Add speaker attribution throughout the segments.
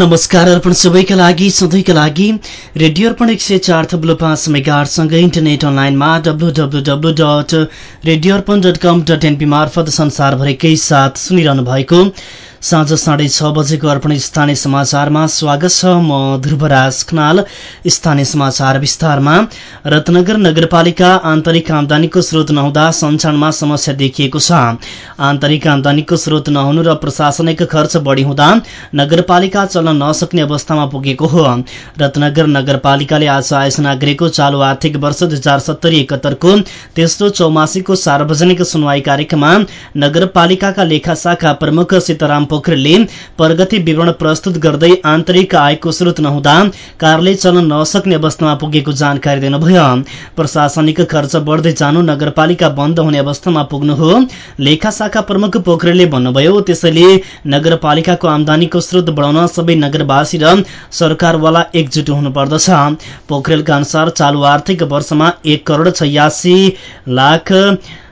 Speaker 1: नमस्कार अर्पण सबैका लागि सधैँका लागि रेडियो अर्पण एक सय चार थब्लु पाँच मेगाहरूसँगै इन्टरनेट अनलाइनमा W W W dot radio Arpan dot com dot NP मार्फत संसारभरिकै साथ सुनिरहनु भएको साँझ साढे छ बजेको अर्पण स्थानीय समाचारमा स्वागत छ म ध्रुवराज खनाल। स्थानीय समाचार विस्तारमा। रत्नगर नगरपालिका आन्तरिक आमदानीको स्रोत नहुँदा सञ्चालनमा समस्या देखिएको छ। आन्तरिक आमदानीको स्रोत नहुनु र प्रशासनिक खर्च बढी हुँदा नगरपालिका चल्न नसक्ने अवस्थामा पुगेको हो। रत्नगर नगरपालिकाले आज आयोजना गरेको चालु आर्थिक वर्ष दुई हजार सत्तरी एकहत्तरको तेस्रो चौमासीको सार्वजनिक सुनवाई कार्यक्रममा नगरपालिकाका लेखा शाखा प्रमुख सीताराम पोखरेलले प्रगति विवरण प्रस्तुत गर्दै आन्तरिक आयको स्रोत नहुँदा कार्यालय चल्न नसक्ने अवस्थामा पुगेको जानकारी दिनुभयो। प्रशासनिक खर्च बढ्दै जानु नगरपालिका बन्द हुने अवस्थामा पुग्नु हो लेखा शाखा प्रमुख पोखरेलले भन्नुभयो त्यसैले नगरपालिकाको आमदानीको स्रोत बढाउन सबै नगरवासी र सरकारवाला एकजुट हुनुपर्दछ। पोखरेलका अनुसार चालु आर्थिक वर्षमा एक करोड़ छयासी लाख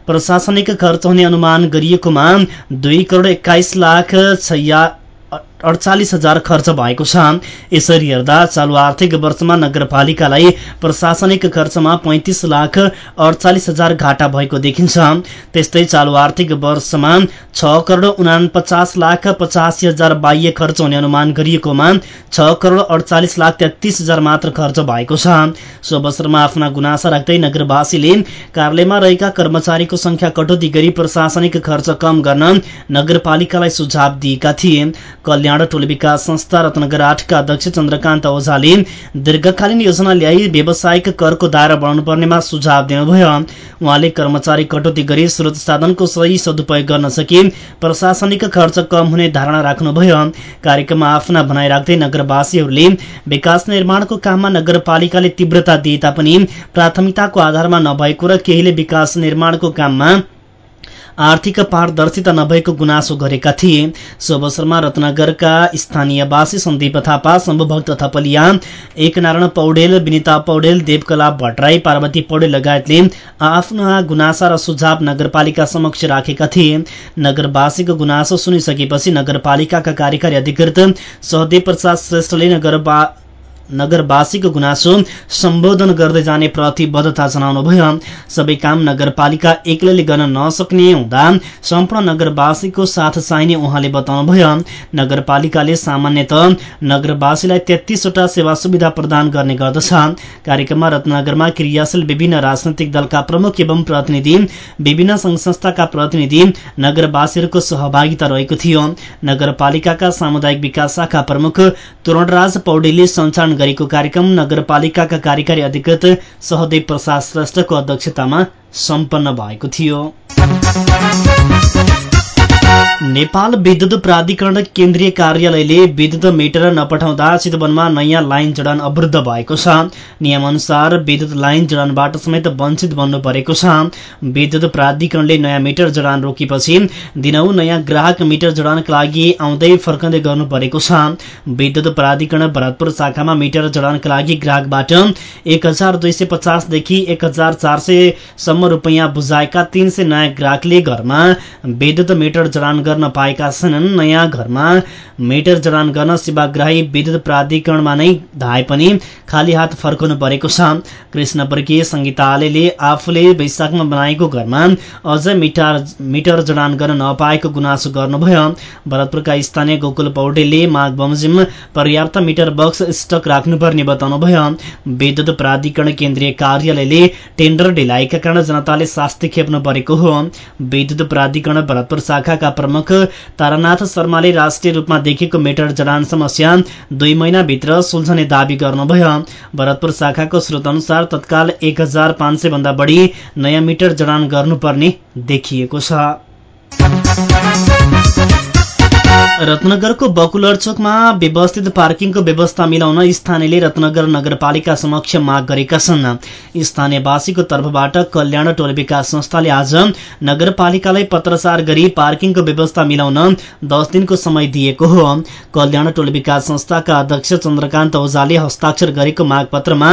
Speaker 1: प्रशासनिक खर्च हुने अनुमान गरिएकोमा दुई करोड एक्काइस लाख छैया अडचालिस हजार खर्च भएको छ। यसरी हेर्दा चालु आर्थिक वर्षमा नगरपालिकालाई प्रशासनिक खर्चमा पैंतिस लाख अडचालिस हजार घाटा भएको देखिन्छ। त्यस्तै चालु आर्थिक वर्षमा छ करोड उनापचास लाख पचासी हजार बाह्य खर्च हुने अनुमान गरिएकोमा छ करोड अडचालिस लाख तेत्तिस हजार मात्र खर्च भएको छ। सो अवसरमा आफ्ना गुनासा राख्दै नगरवासीले कार्यालयमा रहेका कर्मचारीको संख्या कटौती गरी प्रशासनिक खर्च कम गर्न नगरपालिकालाई सुझाव दिएका थिए। कल्याण टोल विकास संस्था रत्नगर आठका अध्यक्ष चन्द्रकान्त ओझाले दीर्घकालीन योजना ल्याई व्यावसायिक करको दायरा बढाउनु पर्नेमा सुझाव दिनुभयो। उहाँले कर्मचारी कटौती गरी स्रोत साधनको सही सदुपयोग गर्न सके प्रशासनिक खर्च कम हुने धारणा राख्नुभयो। कार्यक्रममा आफ्ना भनाइ राख्दै नगरवासीहरूले विकास निर्माणको काममा नगरपालिकाले तीव्रता दिए तापनि प्राथमिकताको आधारमा नभएको र केहीले विकास निर्माणको काममा आर्थिक पारदर्शिता नभएको गुनासो गरेका थिए। सो अवसरमा रत्नगरका स्थानीयवासी सन्दीप थापा शम्भुभक्त थपलिया एकनारायण पौडेल विनिता पौडेल देवकला भट्टराई पार्वती पौडेल लगायतले आफ्ना गुनासा र सुझाव नगरपालिका समक्ष राखेका थिए। नगरवासीको गुनासो सुनिसकेपछि नगरपालिकाका कार्यकारी अधिकृत सहदेव प्रसाद श्रेष्ठले नगरपा नगरवासीको गुनासो सम्बोधन गर्दै जाने प्रतिबद्धता जनाउनुभयो सबै काम नगरपालिका एक्लैले गर्न नसक्ने हुँदा सम्पूर्ण नगरवासीको साथ चाहिने उहाँले बताउनुभयो नगरपालिकाले सामान्यत नगरवासीलाई तेत्तीसवटा सेवा सुविधा प्रदान गर्ने गर्दछ। कार्यक्रममा रत्नगरमा क्रियाशील विभिन्न राजनैतिक दलका प्रमुख एवं प्रतिनिधि विभिन्न संघ संस्थाका प्रतिनिधि नगरवासीहरूको सहभागिता रहेको थियो। नगरपालिकाका सामुदायिक विकास शाखा प्रमुख तोरणराज पौडेलले सञ्चालन गरेको कार्यक्रम नगरपालिकाका कार्यकारी अधिकृत सहदेव प्रसाद श्रेष्ठको अध्यक्षतामा सम्पन्न भएको थियो। नेपाल विद्युत प्राधिकरण केन्द्रीय कार्यालयले विद्युत मिटर नपठाउँदा चितवनमा नयाँ लाइन जडान अवरुद्ध भएको छ। नियमअनुसार विद्युत लाइन जडानबाट समेत वञ्चित बन्नु परेको छ। विद्युत प्राधिकरणले नयाँ मिटर जडान रोकेपछि दिनहु नयाँ ग्राहक मिटर जडानका लागि आउँदै फर्कँदै गर्नु परेको छ। विद्युत प्राधिकरण भरतपुर शाखामा मिटर जडानका लागि ग्राहकबाट एक हजार दुई सय पचासदेखि एक हजार चार सयसम्म रुपियाँ बुझाएका तीन सय नयाँ ग्राहकले घरमा विद्युत मिटर जडान गर्न पाएका छैनन् नयाँ घरमा मिटर जडान गर्न सेवाग्राही विद्युत प्राधिकरणमा नै धाए पनि खाली हात फर्कनु परेको छ। कृष्ण वर्गीय संगीतालयले आफूले वैशाखमा बनाएको घरमा अझ मिटर मिटर जडान गर्न नपाएको गुनासो गर्नुभयो। भरतपुरका स्थानीय गोकुल पौडेलले माघ बमोजिम पर्याप्त मिटर बक्स स्टक राख्नुपर्ने बताउनुभयो। विद्युत प्राधिकरण केन्द्रीय कार्यालयले टेन्डर ढिलाएका कारण जनताले शास्ति खेप्नु परेको हो। विद्युत प्राधिकरण भरतपुर शाखाका प्रमुख प्रमुख तारानाथ शर्माले राष्ट्रिय रूपमा देखेको मेटर जडान समस्या दुई महिनाभित्र सुल्झने दावी गर्नुभयो। भरतपुर शाखाको स्रोत अनुसार तत्काल एक हजार पाँच सय भन्दा बढी नयाँ मिटर जडान गर्नुपर्ने देखिएको छ। रत्नगरको बकुलर चोकमा व्यवस्थित पार्किङको व्यवस्था मिलाउन स्थानीयले रत्नगर नगरपालिका समक्ष माग गरेका छन्। स्थानीयवासीको तर्फबाट कल्याण टोल विकास संस्थाले आज नगरपालिकालाई पत्रचार गरी पार्किङको व्यवस्था मिलाउन दस दिनको समय दिएको हो। कल्याण टोल विकास संस्थाका अध्यक्ष चन्द्रकान्त ओझाले हस्ताक्षर गरेको मागपत्रमा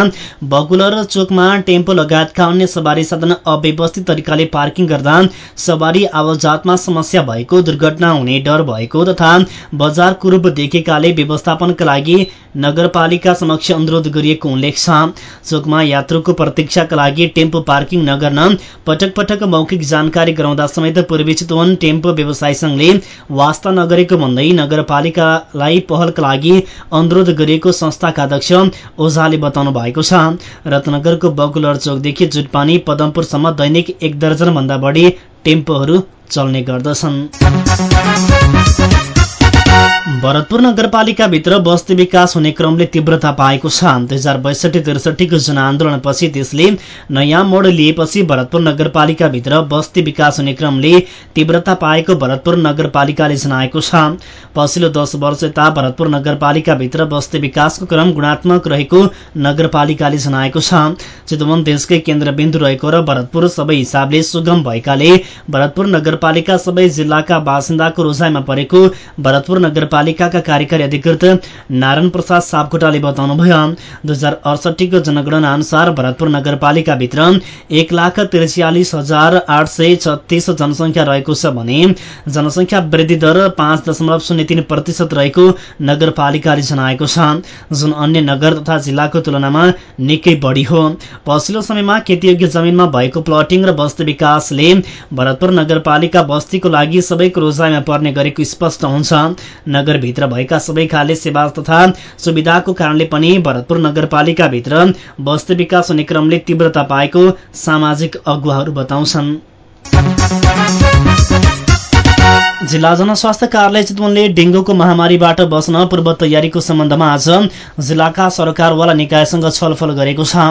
Speaker 1: बकुलर चोकमा टेम्पो लगायतका अन्य सवारी साधन अव्यवस्थित तरिकाले पार्किङ गर्दा सवारी आवाजातमा समस्या भएको दुर्घटना हुने डर भएको तथा बजारको रूप देखेकाले व्यवस्थापनका लागि नगरपालिका समक्ष अनुरोध गरिएको उल्लेख छ। चोकमा यात्रुको प्रतीक्षाका लागि टेम्पो पार्किङ नगर्न पटक पटक मौखिक जानकारी गराउँदा समेत पूर्वी चितवन टेम्पो व्यवसायी संघले वास्ता नगरेको भन्दै नगरपालिकालाई पहलका लागि अनुरोध गरिएको संस्थाका अध्यक्ष ओझाले बताउनु भएको छ। रत्नगरको बकुलर चोकदेखि जुटपानी पदमपुरसम्म दैनिक एक दर्जन भन्दा बढी टेम्पोहरू चल्ने गर्दछन्। भरतपुर नगरपालिकाभित्र बस्ती विकास हुने क्रमले तीव्रता पाएको छ। दुई हजार बैसठी त्रिसठीको जनआन्दोलनपछि त्यसले नयाँ मोड लिएपछि भरतपुर नगरपालिकाभित्र बस्ती विकास हुने क्रमले तीव्रता पाएको भरतपुर नगरपालिकाले जनाएको छ। पछिल्लो दस वर्ष यता भरतपुर नगरपालिकाभित्र बस्ती विकासको क्रम गुणात्मक रहेको नगरपालिकाले जनाएको छ। चितवन देशकै केन्द्रबिन्दु रहेको र भरतपुर सबै हिसाबले सुगम भएकाले भरतपुर नगरपालिका सबै जिल्लाका बासिन्दाको रोजाइमा परेको भरतपुर नगरपालिका नगरपालिकाका कार्यकारी अधिकृत नारायण प्रसाद सापकोटाले बताउनुभयो दुई हजार अडसठीको जनगणना अनुसार भरतपुर नगरपालिकाभित्र एक लाख त्रिचालिस हजार आठ सय छत्तीस जनसङ्ख्या रहेको छ भने जनसङ्ख्या वृद्धि दर पाँच दशमलव शून्य तीन प्रतिशत रहेको नगरपालिकाले जनाएको छ। जुन अन्य नगर तथा जिल्लाको तुलनामा निकै बढी हो। पछिल्लो समयमा खेतीयोग्य जमिनमा भएको प्लटिङ र बस्ती विकासले भरतपुर नगरपालिका बस्तीको लागि सबैको रोजाइमा पर्ने गरेको स्पष्ट हुन्छ। नगरभित्र भएका सबै खाले सेवा तथा सुविधाको कारणले पनि भरतपुर नगरपालिकाभित्र बस्ती विकास हुने क्रमले तीव्रता पाएको सामाजिक अगुवाहरू बताउँछन्। जिल्ला जनस्वास्थ्य कार्यालय चितवनले डेङ्गुको महामारीबाट बस्न पूर्व तयारीको सम्बन्धमा आज जिल्लाका सरकारवाला निकायसँग छलफल गरेको छ।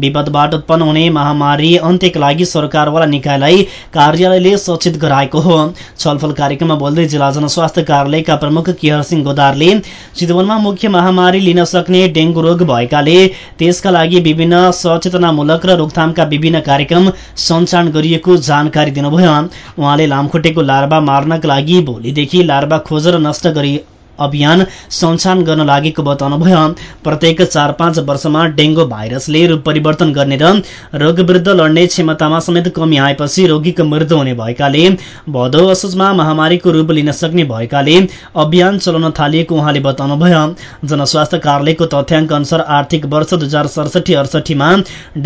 Speaker 1: विपदबाट उत्पन्न हुने महामारी अन्त्यका लागि सरकारवाला निकायलाई कार्यालयले सचेत गराएको हो। छलफल कार्यक्रममा बोल्दै जिल्ला जनस्वास्थ्य कार्यालयका प्रमुख केहर सिंह गोदारले चितवनमा मुख्य महामारी लिन सक्ने डेङ्गु रोग भएकाले त्यसका लागि विभिन्न सचेतनामूलक र रोकथामका विभिन्न कार्यक्रम सञ्चालन गरिएको जानकारी दिनुभयो। उहाँले लामखुट्टेको लार्वा मार्नका भोलिदेखि लार्वा खोजेर नष्ट गरी अभियान सञ्चालन गर्न लागेको बताउनुभयो प्रत्येक चार पाँच वर्षमा डेङ्गु भाइरसले रूप परिवर्तन गर्ने र रोग विरुद्ध लड्ने क्षमतामा समेत कमी आएपछि रोगीको मृत्यु हुने भएकाले भदौ असोजमा महामारीको रूप लिन सक्ने भएकाले अभियान चलाउन थालिएको उहाँले बताउनुभयो जनस्वास्थ्य कार्यालयको तथ्याङ्क अनुसार आर्थिक वर्ष दुई हजार सडसठी अडसठीमा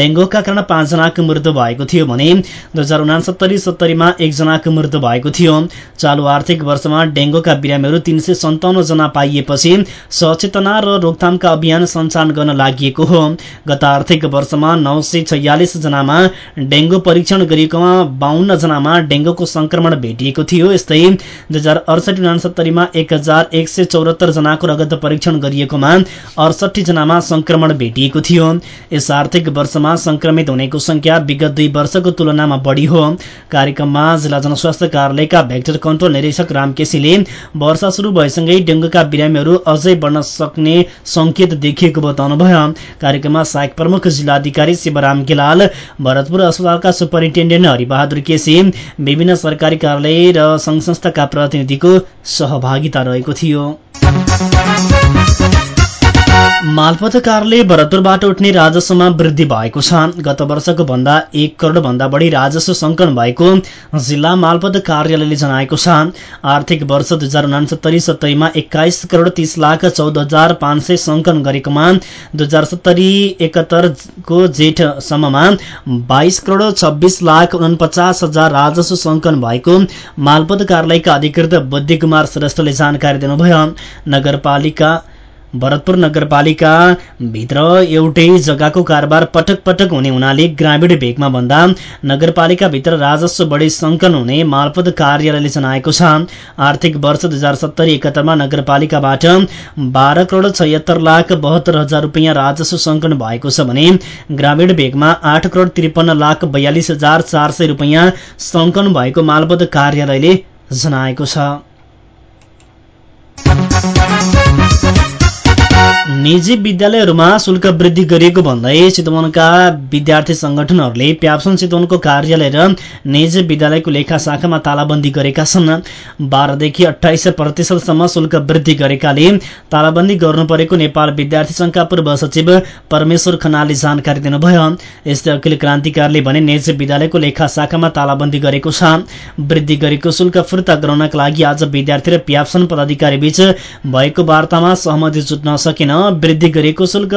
Speaker 1: डेङ्गुका कारण पाँचजनाको मृत्यु भएको थियो भने दुई हजार उनासत्तरी सत्तरीमा एकजनाको मृत्यु भएको थियो। चालु आर्थिक वर्षमा डेङ्गुका बिरामीहरू तीन सय सन्ताउन्न जना पाइएपछि सचेतना र रोकथामका अभियान सञ्चालन गर्न लागि हो। गत आर्थिक वर्षमा नौ जनामा डेङ्गु परीक्षण गरिएकोमा बाहन्न जनामा डेङ्गुको संक्रमण भेटिएको थियो। यस्तै दुई हजार अडसठी उनासत्तरीमा एक हजार एक सय चौरात्तर जनाको रगत परीक्षण गरिएकोमा अडसठी जनामा संक्रमण भेटिएको थियो। यस आर्थिक वर्षमा संक्रमित हुनेको संख्या विगत दुई वर्षको तुलनामा बढी हो। कार्यक्रममा जिल्ला जनस्वास्थ्य कार्यालयका भेक्टर कन्ट्रोल निरीक्षक राम केसीले वर्षा शुरू भएसँगै डेङ्गुका बिरामीहरू अझै बढ्न सक्ने संकेत देखिएको बताउनुभयो। कार्यक्रममा सहायक प्रमुख जिल्लाधिकारी शिवराम गेलाल भरतपुर अस्पतालका सुपरिन्टेण्डेन्ट हरिबहादुर केसी विभिन्न सरकारी कार्यालय र संघ संस्थाका प्रतिनिधिको सहभागिता रहेको थियो। मालपत कारले भरतपुरबाट उठ्ने राजस्वमा वृद्धि भएको छ। गत वर्षको भन्दा एक करोड भन्दा बढी राजस्व संकलन भएको जिल्ला मालपत कार्यालयले जनाएको छ। आर्थिक वर्ष दुई हजार उनासत्तरी सत्तरीमा एक्काइस करोड तीस लाख चौध हजार पाँच सय संकलन गरेकोमा दुई हजार सत्तरी एकहत्तरको जेठसम्ममा बाइस करोड छब्बिस लाख उनपचास हजार राजस्व संकलन भएको मालपत कार्यालयका अधिकृत बुद्धि कुमार श्रेष्ठले जानकारी दिनुभयो। नगरपालिका भरतपुर नगरपालिका भित्र एउटै जग्गाको कारोबार पटक पटक हुने हुनाले ग्रामीण भेगमा भन्दा नगरपालिकाभित्र राजस्व बढी संकलन हुने मालपत कार्यालयले जनाएको छ। आर्थिक वर्ष दुई हजार सत्तरी एकहत्तरमा नगरपालिकाबाट बाह्र करोड छयत्तर लाख बहत्तर हजार रुपियाँ राजस्व संकलन भएको छ भने ग्रामीण भेगमा आठ करोड त्रिपन्न लाख बयालिस हजार चार सय रुपियाँ संकलन भएको मालपत कार्यालयले जनाएको छ। निजी विद्यालयहरूमा शुल्क वृद्धि गरिएको भन्दै चितवनका विद्यार्थी संगठनहरूले प्याप्सन चितवनको कार्यालय र निजी विद्यालयको लेखा शाखामा तालाबन्दी गरेका छन्। बाह्रदेखि अठाइस प्रतिशतसम्म शुल्क वृद्धि गरेकाले तालाबन्दी गर्नु परेको नेपाल विद्यार्थी संघका पूर्व सचिव परमेश्वर खनालले जानकारी दिनुभयो। यस्तै अखिल क्रान्तिकारीले भने निजी विद्यालयको लेखा शाखामा तालाबन्दी गरेको छ। वृद्धि गरेको शुल्क फिर्ता गराउनका लागि आज विद्यार्थी र प्याप्सन पदाधिकारी बीच भएको वार्तामा सहमति जुट्न सकेन वृद्धि गरेको शुल्क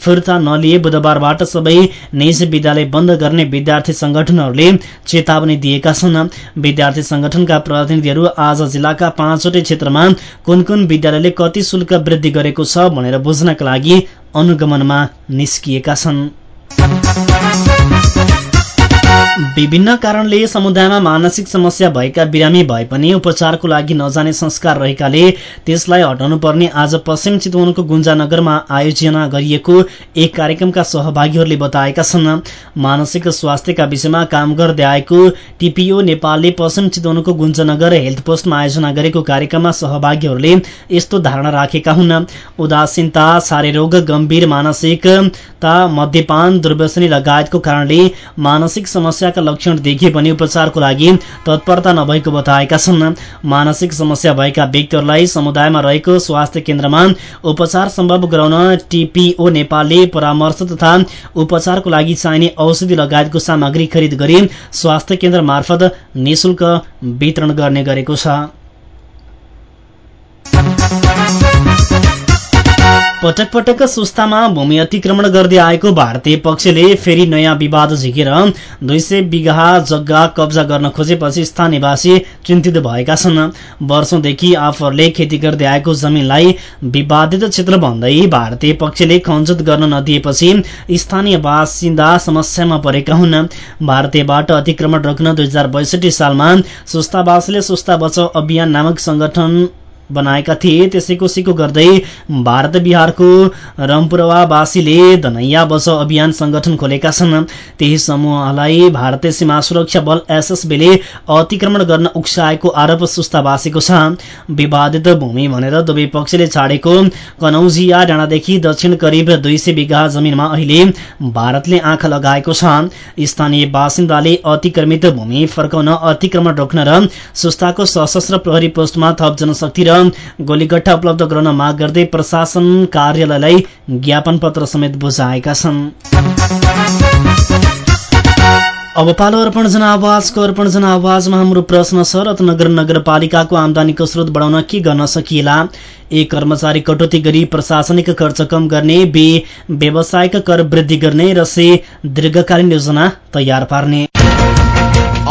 Speaker 1: फिर्ता नलिए बुधबारबाट सबै निजी विद्यालय बन्द गर्ने विद्यार्थी संगठनहरूले चेतावनी दिएका छन्। विद्यार्थी संगठनका प्रतिनिधिहरू आज जिल्लाका पाँचवटै क्षेत्रमा कुन कुन विद्यालयले कति शुल्क वृद्धि गरेको छ भनेर बुझ्नका लागि अनुगमनमा निस्किएका छन्। विभिन्न कारणले समुदायमा मानसिक समस्या भएका बिरामी भए पनि उपचारको लागि नजाने संस्कार रहेकाले त्यसलाई हटाउनु पर्ने आज पश्चिम चितवनको गुन्जानगरमा आयोजना गरिएको एक कार्यक्रमका सहभागीहरूले बताएका छन्। मानसिक स्वास्थ्यका विषयमा काम गर्दै आएको टिपिओ नेपालले पश्चिम चितवनको गुन्जानगर हेल्थ पोस्टमा आयोजना गरेको कार्यक्रममा सहभागीहरूले यस्तो धारणा राखेका हुन्। उदासीनता रोग गम्भीर मानसिकता मध्यपान दुर्व्यसनी लगायतको कारणले मानसिक समस्या समस्याका लक्षण देखिए पनि उपचारको लागि तत्परता नभएको बताएका छन्। मानसिक समस्या भएका व्यक्तिहरूलाई समुदायमा रहेको स्वास्थ्य केन्द्रमा उपचार सम्भव गराउन टिपिओ नेपालले परामर्श तथा उपचारको लागि चाहिने औषधि लगायतको सामग्री खरिद गरी स्वास्थ्य केन्द्र मार्फत निशुल्क वितरण गर्ने गरेको छ। पटक पटक सुस्तामा भूमि अतिक्रमण गर्दै आएको भारतीय पक्षले फेरि नयाँ विवाद झिकेर दुई सय बिघा जग्गा कब्जा गर्न खोजेपछि स्थानीयवासी चिन्तित भएका छन्। वर्षौंदेखि आफूहरूले खेती गर्दै आएको जमिनलाई विवादित क्षेत्र भन्दै भारतीय पक्षले खनजत गर्न नदिएपछि स्थानीय बासिन्दा समस्यामा परेका हुन्। भारतीयबाट अतिक्रमण रोक्न दुई सालमा सुस्तावासीले सुस्ता बचाउ अभियान नामक संगठन बनाएका थिए। त्यसैको सिको गर्दै भारत बिहारको रम्पुरवासीले धनैया बचाउ अभियान संगठन खोलेका छन्। त्यही समूहलाई भारतीय सीमा सुरक्षा बल एसएसबीले अतिक्रमण गर्न उक्साएको आरोप सुस्तावासीको छ। विवादित भूमि भनेर दुवै पक्षले छाडेको कनौजिया डाँडादेखि दक्षिण करिब दुई सय बिघा जमिनमा अहिले भारतले आँखा लगाएको छ। स्थानीय बासिन्दाले अतिक्रमित भूमि फर्काउन अतिक्रमण रोक्न र सुस्ताको सशस्त्र प्रहरी पोस्टमा थप जनशक्ति र गोलीगट्टा उपलब्ध गराउन माग गर्दै प्रशासन कार्यालयलाई ज्ञापन पत्र समेत बुझाएका छन्। अब पालो अर्पण जनावाजको अर्पण जनावाजमा हाम्रो प्रश्न छ रत्नगर नगरपालिकाको आमदानीको स्रोत बढाउन के गर्न सकिएला? ए कर्मचारी कटौती गरी प्रशासनिक खर्च कम गर्ने बे व्यवसायिक कर वृद्धि गर्ने र से दीर्घकालीन योजना तयार पार्ने।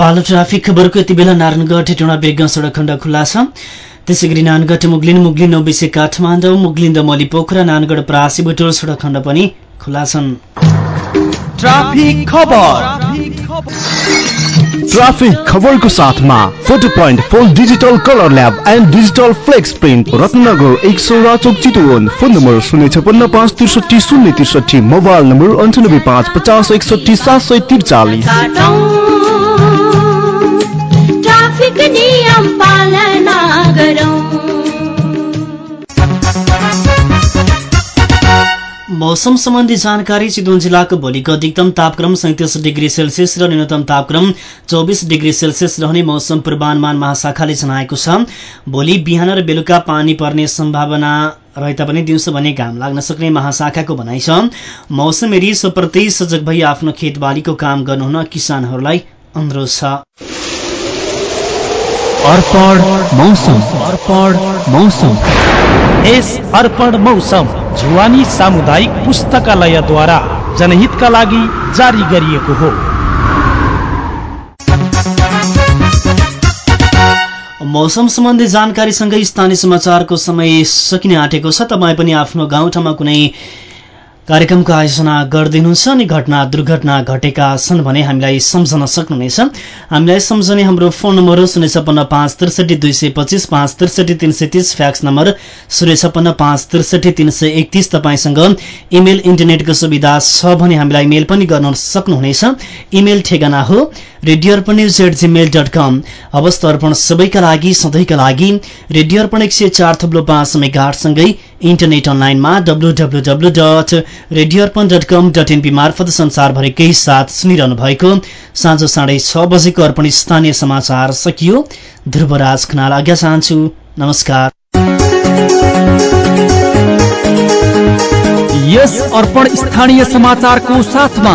Speaker 1: पालो ट्राफिक खबरको यति बेला नारायणगढ हेटौँडा बेग सडक खण्ड खुल्ला छ त्यसै गरी नानगढ मुगलिन मुगलिन नौबिसे काठमाडौँ मुगलिन दमली पोखरा नानगढ परासी बुटोल सडक खण्ड पनि खुल्ला छन्
Speaker 2: ट्राफिक खबर।
Speaker 3: ट्राफिक खबरको साथमा photo point four digital colour lab and digital flex print Ratnanagar एक सौ राचोक चितवन। फोन नम्बर शून्य छपन्न पाँच त्रिसठी शून्य त्रिसठी मोबाइल नम्बर अन्ठानब्बे पाँच पचास एकसठी सात सय त्रिचालिस।
Speaker 1: मौसम सम्बन्धी जानकारी चितवन जिल्लाको भोलिको अधिकतम तापक्रम सैतिस डिग्री सेल्सियस र न्यूनतम तापक्रम चौबिस डिग्री सेल्सियस रहने मौसम पूर्वानुमान महाशाखाले जनाएको छ। भोलि बिहान र बेलुका पानी पर्ने सम्भावना रहे तापनि दिउँसो भने घाम लाग्न सक्ने महाशाखाको भनाइ छ। मौसम एरी सोप्रति सजग भई आफ्नो खेतबालीको काम गर्नुहुन किसानहरूलाई अनुरोध छ।
Speaker 2: अर्पण मौसम। अर्पण मौसम। यस अर्पण मौसम जुवानी सामुदायिक पुस्तकालयद्वारा जनहितका लागि जारी गरिएको हो।
Speaker 1: मौसम सम्बन्धी जानकारीसँगै स्थानीय समाचारको समय सकिने आँटेको छ। तपाईँ पनि आफ्नो गाउँठाउँमा कुनै कार्यक्रमको आयोजना गरिदिनुहुन्छ अनि घटना दुर्घटना घटेका छन् भने हामीलाई सम्झन सक्नुहुनेछ। हामीलाई सम्झने हाम्रो फोन नम्बर हो शून्य छपन्न पाँच त्रिसठी दुई सय पच्चिस पाँच त्रिसठी तिन सय तिस फ्याक्स नम्बर शून्य छपन्न पाँच त्रिसठी तिन सय एकतिस। तपाईँसँग इमेल इन्टरनेटको सुविधा छ भने हामीलाई मेल पनि गर्न सक्नुहुनेछ। इमेल ठेगाना हो radio Arpan news at Gmail dot com अवस्था अर्पण सबैका लागि सधैँका लागि रेडियो अर्पण एक सय चार थप्लो पाँच मेगाहरूसँगै इन्टरनेट अनलाइनमा W dot radio Arpan dot com dot NP मार्फत संसारभरिकै साथ सुनिरहनु भएको साँझ साढे छ बजेको अर्पण स्थानीय समाचार सकियो। ध्रुवराज खनाल आज्ञा चाहन्छु। नमस्कार।
Speaker 2: यस अर्पण स्थानीय समाचारको साथमा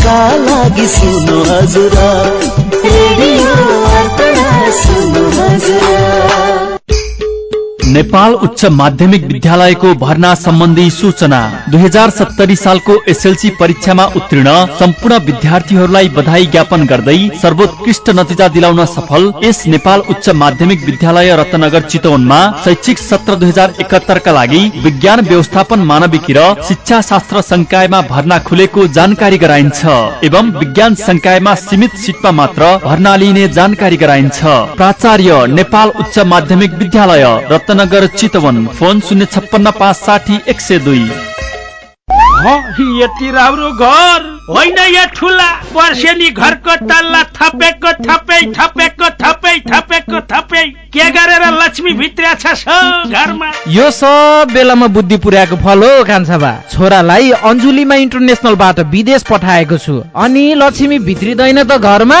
Speaker 4: मनोरञ्जनका लागि सुन्नु हजुर? हजुर।
Speaker 2: नेपाल उच्च माध्यमिक विद्यालयको भर्ना सम्बन्धी सूचना। दुई हजार सत्तरी सालको एसएलसी परीक्षामा उत्तीर्ण सम्पूर्ण विद्यार्थीहरूलाई बधाई ज्ञापन गर्दै सर्वोत्कृष्ट नतिजा दिलाउन सफल यस नेपाल उच्च माध्यमिक विद्यालय रत्नगर चितवनमा शैक्षिक सत्र दुई हजार एकात्तरका लागि विज्ञान व्यवस्थापन मानविकी र शिक्षा शास्त्र संकायमा भर्ना खुलेको जानकारी गराइन्छ एवं विज्ञान संकायमा सीमित सिटमा मात्र भर्ना लिइने जानकारी गराइन्छ। प्राचार्य नेपाल उच्च माध्यमिक विद्यालय रत्न नगर चितवन फोन शून्य छप्पन्न पाँच साठी एक सय दुई।
Speaker 5: यति राम्रो घर। होइन या ठुला वर्षेनी घरको तल्ला थपेको थपै थपेको थपै थपेको थपै। के गरेर लक्ष्मी भित्र्या छ घरमा?
Speaker 6: यो सब बेलामा बुद्धि पुर्याएको फल हो कान्छाबा। छोरालाई अन्जुलीमा इन्टरनेसनलबाट विदेश पठाएको छु। अनि लक्ष्मी भित्रिँदैन त घरमा?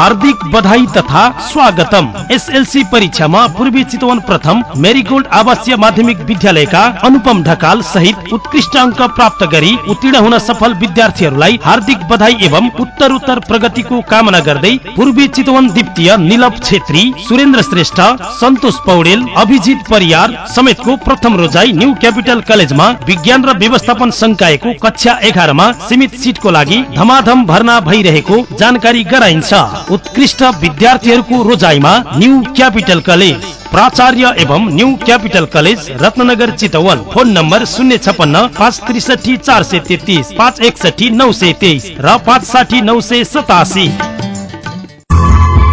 Speaker 5: हार्दिक बधाई तथा स्वागतम। एसएलसी परीक्षामा पूर्वी चितवन प्रथम मेरीगोल्ड आवासीय माध्यमिक विद्यालयका अनुपम ढकाल सहित उत्कृष्ट अङ्क प्राप्त गरी उत्तीर्ण हुन सफल विद्यार्थीहरूलाई हार्दिक बधाई एवं उत्तर उत्तर प्रगतिको कामना गर्दै पूर्वी चितवन द्वितीय निलभ छेत्री सुरेन्द्र श्रेष्ठ सन्तोष पौडेल अभिजित परियार समेतको प्रथम रोजाई न्यू क्यापिटल कलेजमा विज्ञान र व्यवस्थापन संकायको कक्षा एघारमा सीमित सिटको लागि धमाधम भर्ना भइरहेको जानकारी गराइन्छ। उत्कृष्ट विद्यार्थीहरूको रोजाइमा न्यू क्यापिटल कलेज। प्राचार्य एवं new capital college Ratnanagar Chitwan. Phone number शून्य छपन्न पाँच त्रिसठी चार सय तेत्तिस पाँच एकसठी नौ सय तेइस र पाँच साठी नौ सय सतासी।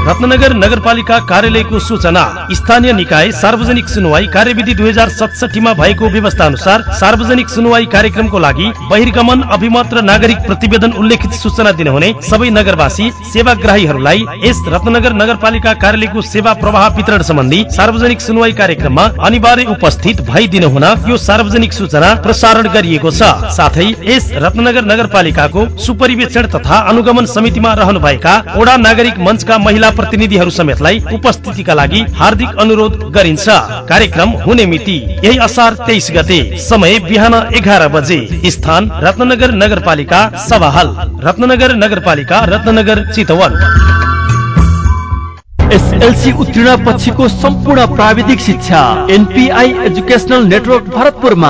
Speaker 5: रत्नगर नगरपालिका कार्यालयको सूचना। स्थानीय निकाय सार्वजनिक सुनवाई कार्यविधि दुई हजार सतसठीमा भएको व्यवस्था अनुसार सार्वजनिक सुनवाई कार्यक्रमको लागि बहिर्गमन अभिमत र नागरिक प्रतिवेदन उल्लेखित सूचना दिनुहुने सबै नगरवासी सेवाग्राहीहरूलाई यस रत्नगर नगरपालिका कार्यालयको सेवा प्रवाह वितरण सम्बन्धी सार्वजनिक सुनवाई कार्यक्रममा अनिवार्य उपस्थित भइदिनु हुन यो सार्वजनिक सूचना प्रसारण गरिएको छ। साथै यस रत्नगर नगरपालिकाको सुपरिवेक्षण तथा अनुगमन समितिमा रहनुभएका ओडा नागरिक मञ्चका महिला प्रतिनिधिहरू समेतलाई उपस्थितिका लागि हार्दिक अनुरोध गरिन्छ। कार्यक्रम हुने मिति यही असार तेइस गते समय बिहान एघार बजे। स्थान रत्नगर नगरपालिका सभाहाल। रत्नगर नगरपालिका रत्नगर चितवन।
Speaker 2: एसएलसी उत्तीर्ण पछिको सम्पूर्ण प्राविधिक शिक्षा एनपीआई एजुकेशनल नेटवर्क भरतपुरमा।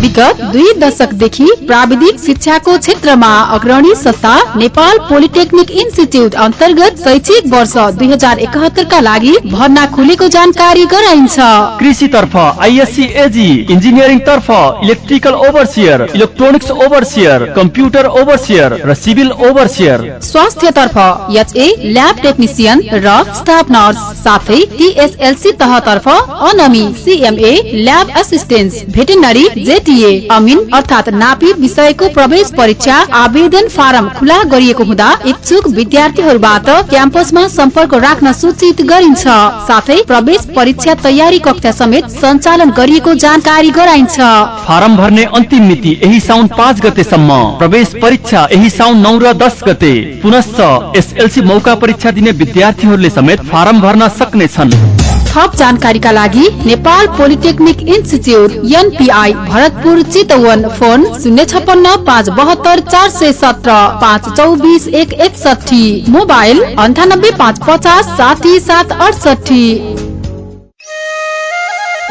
Speaker 7: विगत दुई दशकदेखि प्राविधिक शिक्षाको क्षेत्रमा अग्रणी संस्था नेपाल पोलिटेक्निक इन्स्टिच्युट अन्तर्गत शैक्षिक वर्ष दुई हजार एकात्तरका लागि भर्ना खुलेको जानकारी गराइन्छ।
Speaker 2: कृषि तर्फ आइएससी एजी इन्जिनियरिङ तर्फ electrical overseer electronics overseer computer overseer र सिभिल ओभरसियर।
Speaker 7: स्वास्थ्य तर्फ एचए ल्याब टेक्निसियन र स्टाफ नर्स साथै TSLC तहतर्फ ANM CMA lab assistance veterinary JTA अमिन अर्थात नापी विषयको प्रवेश परीक्षा आवेदन फारम खुला गरिएको हुँदा इच्छुक विद्यार्थीहरूबाट क्याम्पसमा सम्पर्क राख्न सूचित गरिन्छ। साथै प्रवेश परीक्षा तयारी कक्षा समेत सञ्चालन गरिएको जानकारी गराइन्छ।
Speaker 2: फारम भर्ने अन्तिम मिति यही साउन पाँच गतेसम्म। प्रवेश परीक्षा यही साउन नौ र दस गते। पुनश्च एसएलसी मौका परीक्षा दिने विद्यार्थीहरूले समेत फारम भर्न सक्नेछन्।
Speaker 7: थप जानकारीका लागि Nepal polytechnic institute NPI Bharatpur Chitwan phone शून्य छपन्न पाँच बहत्तर चार सय सत्र पाँच चौबिस एक एकसठी मोबाइल अन्ठानब्बे पाँच पचास साठी सात अडसठी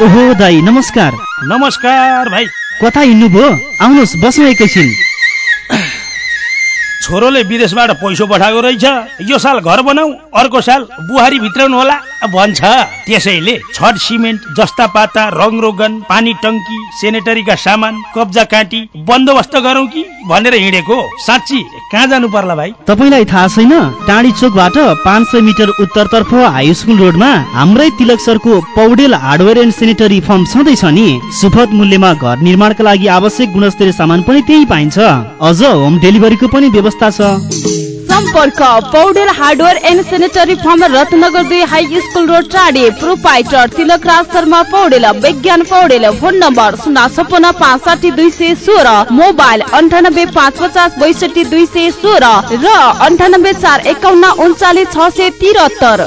Speaker 1: ओहो दाई नमस्कार।
Speaker 5: नमस्कार भाइ।
Speaker 1: कता हिँड्नुभयो? आउनुहोस् बस्नु एकैछिन
Speaker 5: छोरोले विदेशबाट पैसो पठाएको रहेछ। यो साल घर बनाऊ अर्को साल बुहारी भित्राउनु होला। भन्छ त्यसैले छड सिमेन्ट जस्ता पाता रङ रोगन पानी टङ्की सेनेटरीका सामान कब्जा काटी बन्दोबस्त गरौँ कि भनेर हिँडेको? साँच्ची कहाँ जानु पर्ला भाइ?
Speaker 1: तपाईँलाई थाहा छैन टाढी चोकबाट पाँच सय मिटर उत्तरतर्फ हाई स्कुल रोडमा हाम्रै तिलक सरको Paudel hardware and sanitary firm छँदैछ नि। सुपथ मूल्यमा घर निर्माणका लागि आवश्यक गुणस्तरीय सामान पनि त्यही पाइन्छ। अझ होम डेलिभरीको पनि व्यवस्था छ।
Speaker 8: सम्पर्क Paudel hardware and sanitary firm Ratnanagar दुई हाई स्कुल रोड टाढे proprietor Tilak Raj Sharma Paudel Bigyan Paudel phone number शून्य छपन्न पाँच साठी दुई सय सोह्र मोबाइल अन्ठानब्बे पाँच पचास बैसठी दुई सय सोह्र र अन्ठानब्बे चार एकाउन्न उन्चालिस छ सय त्रिहत्तर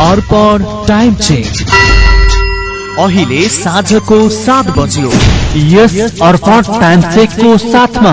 Speaker 9: Arpan time change. अहिले साँझको सात बज्यो।
Speaker 2: यस अर्पण टाइम चेकको साथमा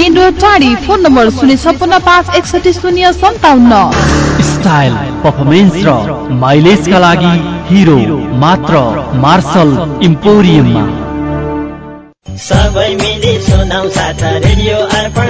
Speaker 10: मेन रोड टाढी फोन नम्बर शून्य छपन्न पाँच एकसठी शून्य सन्ताउन्न।
Speaker 1: स्टाइल पर्फर्मेन्स र माइलेजका लागि हिरो मात्र मार्शल इम्पोरियममा
Speaker 4: सबै मिली सुनाउ साथ रेडियो अर्पण